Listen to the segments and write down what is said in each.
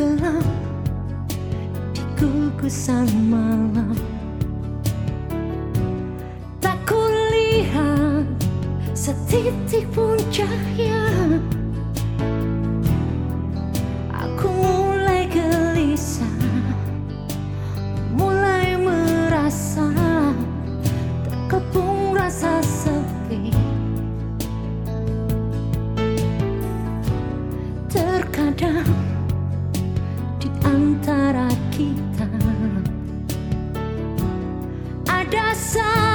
gelap di kukusan malam. Tak kulihat setitik pun cahaya. Aku mulai gelisah Mulai merasa terkepung rasa sepi. Terkadang antara kita. Ada saat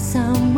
some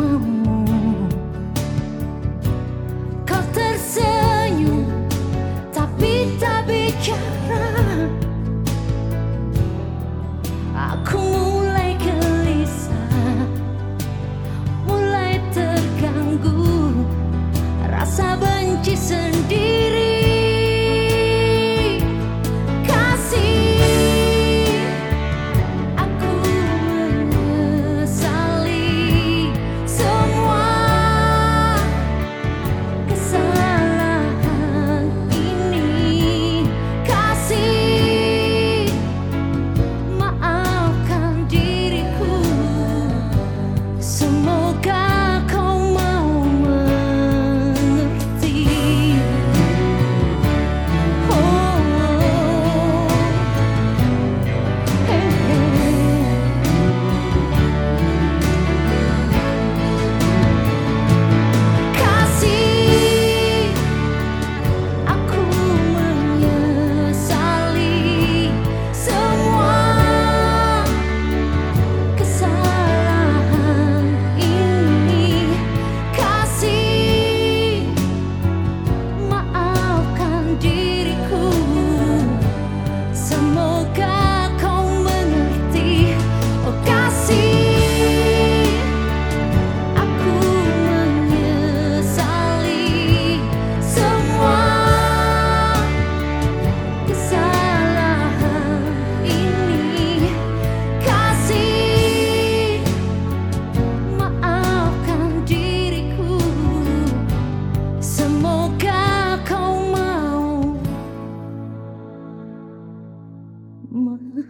мама,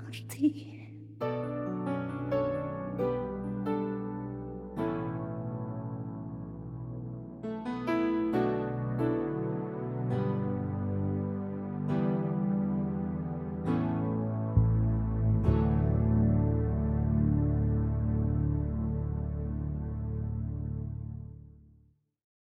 а ты...